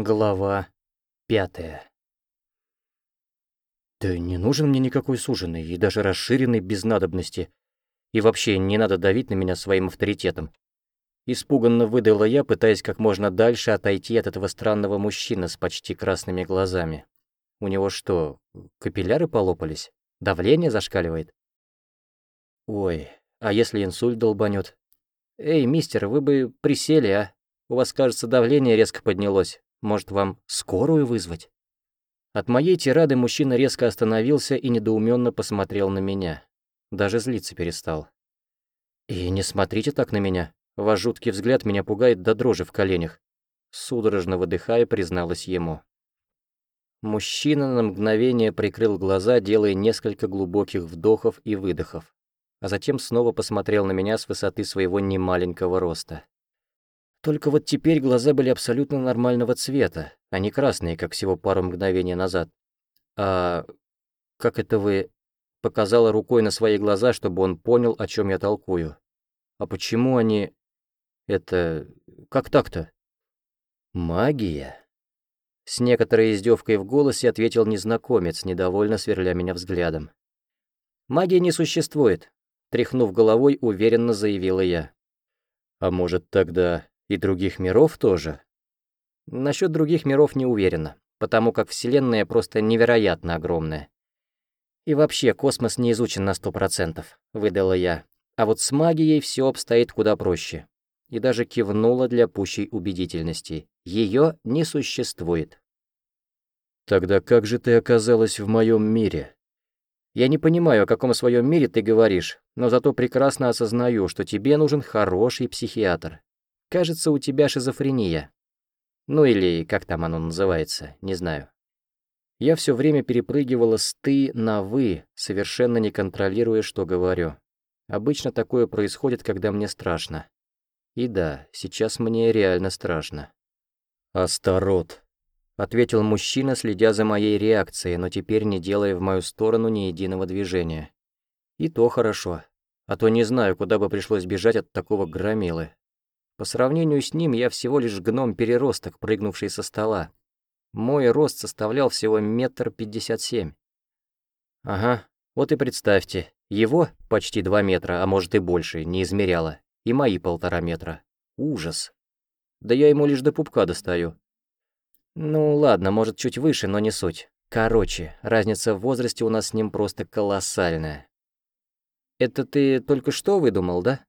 Глава пятая. Да не нужен мне никакой суженый и даже расширенный без надобности. И вообще не надо давить на меня своим авторитетом. Испуганно выдала я, пытаясь как можно дальше отойти от этого странного мужчины с почти красными глазами. У него что, капилляры полопались? Давление зашкаливает? Ой, а если инсульт долбанет? Эй, мистер, вы бы присели, а? У вас, кажется, давление резко поднялось. Может, вам скорую вызвать?» От моей тирады мужчина резко остановился и недоуменно посмотрел на меня. Даже злиться перестал. «И не смотрите так на меня. Ваш жуткий взгляд меня пугает до дрожи в коленях». Судорожно выдыхая, призналась ему. Мужчина на мгновение прикрыл глаза, делая несколько глубоких вдохов и выдохов, а затем снова посмотрел на меня с высоты своего немаленького роста. Только вот теперь глаза были абсолютно нормального цвета, а не красные, как всего пару мгновений назад. А как это вы показала рукой на свои глаза, чтобы он понял, о чем я толкую? А почему они... Это... как так-то? Магия? С некоторой издевкой в голосе ответил незнакомец, недовольно сверля меня взглядом. «Магии не существует», — тряхнув головой, уверенно заявила я. «А может, тогда и других миров тоже? Насчет других миров не уверена, потому как Вселенная просто невероятно огромная. И вообще, космос не изучен на сто процентов, выдала я. А вот с магией все обстоит куда проще. И даже кивнула для пущей убедительности. Ее не существует. Тогда как же ты оказалась в моем мире? Я не понимаю, о каком своем мире ты говоришь, но зато прекрасно осознаю, что тебе нужен хороший психиатр. Кажется, у тебя шизофрения. Ну или как там оно называется, не знаю. Я все время перепрыгивала с «ты» на «вы», совершенно не контролируя, что говорю. Обычно такое происходит, когда мне страшно. И да, сейчас мне реально страшно. «Астарот», — ответил мужчина, следя за моей реакцией, но теперь не делая в мою сторону ни единого движения. И то хорошо, а то не знаю, куда бы пришлось бежать от такого громилы. По сравнению с ним я всего лишь гном-переросток, прыгнувший со стола. Мой рост составлял всего метр пятьдесят семь. Ага, вот и представьте, его почти два метра, а может и больше, не измеряло, и мои полтора метра. Ужас. Да я ему лишь до пупка достаю. Ну ладно, может чуть выше, но не суть. Короче, разница в возрасте у нас с ним просто колоссальная. Это ты только что выдумал, да?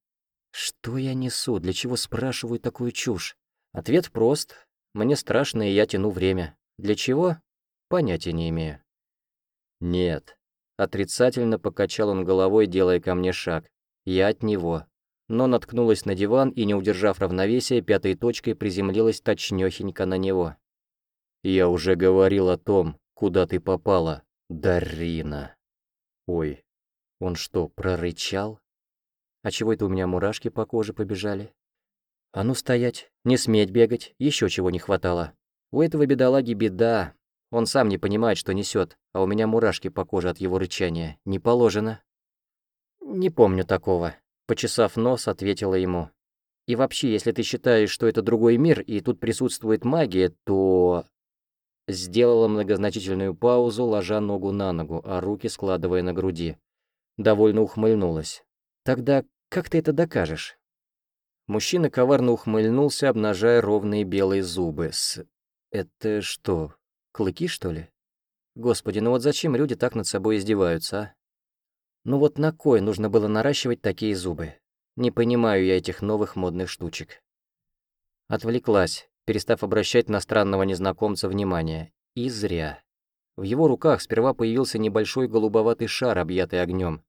Что я несу? Для чего спрашиваю такую чушь? Ответ прост. Мне страшно, и я тяну время. Для чего? Понятия не имею. Нет. Отрицательно покачал он головой, делая ко мне шаг. Я от него. Но наткнулась на диван и, не удержав равновесия, пятой точкой приземлилась точнёхенько на него. Я уже говорил о том, куда ты попала, Дарина. Ой, он что, прорычал? А чего это у меня мурашки по коже побежали? А ну стоять, не сметь бегать, еще чего не хватало. У этого бедолаги беда. Он сам не понимает, что несет, а у меня мурашки по коже от его рычания. Не положено. Не помню такого. Почесав нос, ответила ему. И вообще, если ты считаешь, что это другой мир, и тут присутствует магия, то... Сделала многозначительную паузу, ложа ногу на ногу, а руки складывая на груди. Довольно ухмыльнулась. Тогда как ты это докажешь? Мужчина коварно ухмыльнулся, обнажая ровные белые зубы. С... Это что, клыки, что ли? Господи, ну вот зачем люди так над собой издеваются, а? Ну вот на кой нужно было наращивать такие зубы? Не понимаю я этих новых модных штучек. Отвлеклась, перестав обращать на странного незнакомца внимание. И зря. В его руках сперва появился небольшой голубоватый шар, объятый огнем.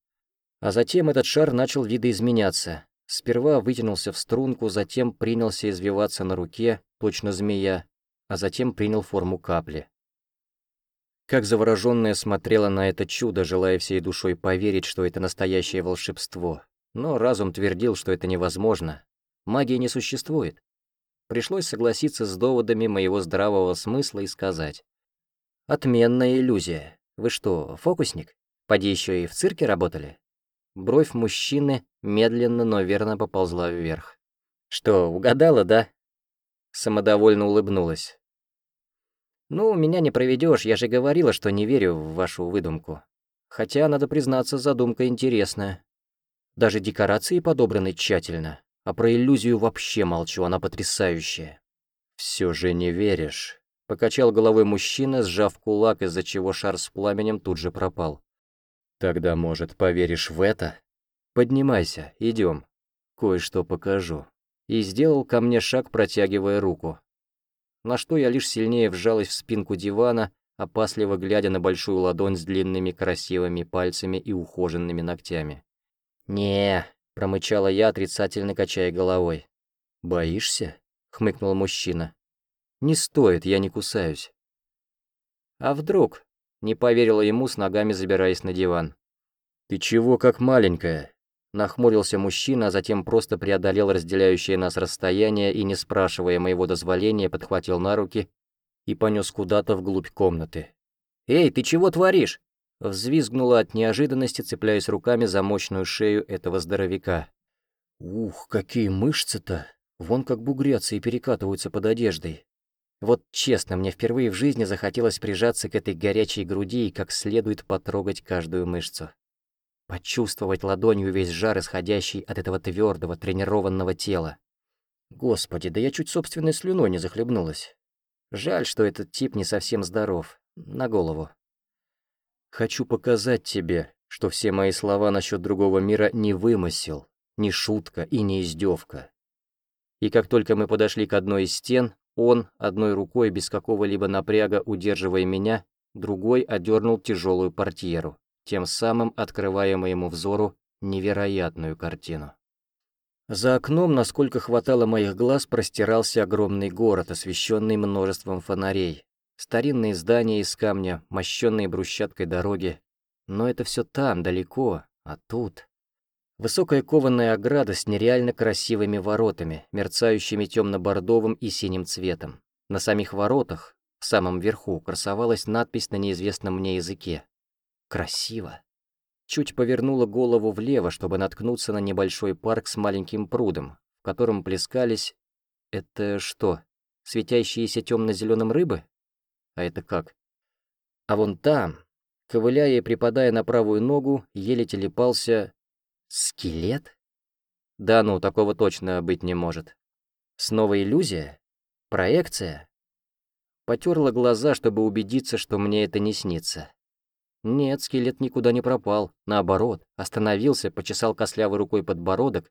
А затем этот шар начал видоизменяться. Сперва вытянулся в струнку, затем принялся извиваться на руке, точно змея, а затем принял форму капли. Как заворожённая смотрела на это чудо, желая всей душой поверить, что это настоящее волшебство. Но разум твердил, что это невозможно. Магии не существует. Пришлось согласиться с доводами моего здравого смысла и сказать. «Отменная иллюзия. Вы что, фокусник? Поди еще и в цирке работали?» Бровь мужчины медленно, но верно поползла вверх. «Что, угадала, да?» Самодовольно улыбнулась. «Ну, меня не проведешь, я же говорила, что не верю в вашу выдумку. Хотя, надо признаться, задумка интересная. Даже декорации подобраны тщательно, а про иллюзию вообще молчу, она потрясающая». «Все же не веришь», — покачал головой мужчина, сжав кулак, из-за чего шар с пламенем тут же пропал. «Тогда, может, поверишь в это? Поднимайся, идем, кое-что покажу». И сделал ко мне шаг, протягивая руку на что я лишь сильнее вжалась в спинку дивана, опасливо глядя на большую ладонь с длинными красивыми пальцами и ухоженными ногтями. не промычала я, отрицательно качая головой. «Боишься?» — хмыкнул мужчина. «Не стоит, я не кусаюсь». «А вдруг?» — не поверила ему, с ногами забираясь на диван. «Ты чего как маленькая?» Нахмурился мужчина, а затем просто преодолел разделяющее нас расстояние и, не спрашивая моего дозволения, подхватил на руки и понес куда-то вглубь комнаты. «Эй, ты чего творишь?» Взвизгнула от неожиданности, цепляясь руками за мощную шею этого здоровяка. «Ух, какие мышцы-то! Вон как бугрятся и перекатываются под одеждой. Вот честно, мне впервые в жизни захотелось прижаться к этой горячей груди и как следует потрогать каждую мышцу почувствовать ладонью весь жар, исходящий от этого твердого, тренированного тела. Господи, да я чуть собственной слюной не захлебнулась. Жаль, что этот тип не совсем здоров. На голову. Хочу показать тебе, что все мои слова насчет другого мира не вымысел, не шутка и не издевка. И как только мы подошли к одной из стен, он, одной рукой без какого-либо напряга удерживая меня, другой одернул тяжелую портьеру тем самым открывая моему взору невероятную картину. За окном, насколько хватало моих глаз, простирался огромный город, освещенный множеством фонарей. Старинные здания из камня, мощенные брусчаткой дороги. Но это все там, далеко, а тут... Высокая кованая ограда с нереально красивыми воротами, мерцающими темно-бордовым и синим цветом. На самих воротах, в самом верху, красовалась надпись на неизвестном мне языке Красиво. Чуть повернула голову влево, чтобы наткнуться на небольшой парк с маленьким прудом, в котором плескались... Это что, светящиеся темно-зеленым рыбы? А это как? А вон там, ковыляя и припадая на правую ногу, еле телепался... Скелет? Да ну, такого точно быть не может. Снова иллюзия? Проекция? Потерла глаза, чтобы убедиться, что мне это не снится. Нет, скелет никуда не пропал. Наоборот, остановился, почесал кослявой рукой подбородок,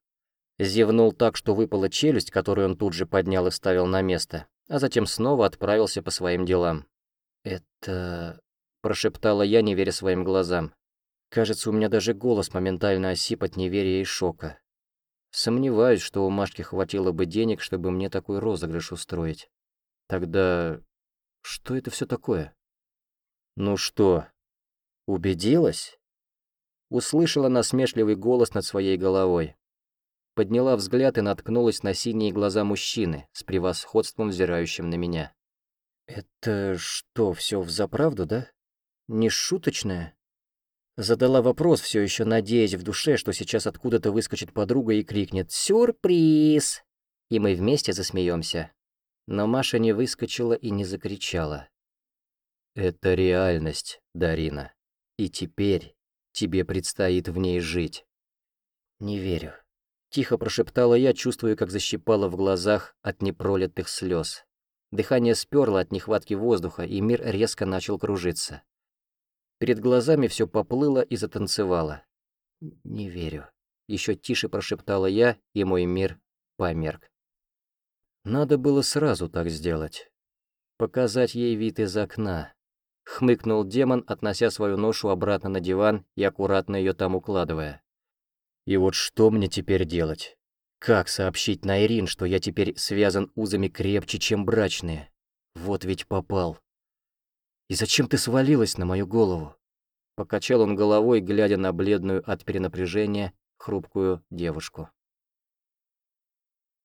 зевнул так, что выпала челюсть, которую он тут же поднял и ставил на место, а затем снова отправился по своим делам. «Это...» — прошептала я, не веря своим глазам. Кажется, у меня даже голос моментально осип от неверия и шока. Сомневаюсь, что у Машки хватило бы денег, чтобы мне такой розыгрыш устроить. Тогда... что это все такое? «Ну что, «Убедилась?» Услышала насмешливый голос над своей головой. Подняла взгляд и наткнулась на синие глаза мужчины, с превосходством взирающим на меня. «Это что, все взаправду, да? Не шуточное?» Задала вопрос, все еще надеясь в душе, что сейчас откуда-то выскочит подруга и крикнет «Сюрприз!» И мы вместе засмеемся. Но Маша не выскочила и не закричала. «Это реальность, Дарина», и теперь тебе предстоит в ней жить. Не верю. Тихо прошептала я, чувствуя, как защипало в глазах от непролитых слез. Дыхание сперло от нехватки воздуха, и мир резко начал кружиться. Перед глазами все поплыло и затанцевало. «Не верю», — еще тише прошептала я, и мой мир померк. Надо было сразу так сделать. Показать ей вид из окна, хмыкнул демон, относя свою ношу обратно на диван и аккуратно ее там укладывая. И вот что мне теперь делать? Как сообщить Найрин, что я теперь связан узами крепче, чем брачные? Вот ведь попал. И зачем ты свалилась на мою голову? Покачал он головой, глядя на бледную от перенапряжения хрупкую девушку.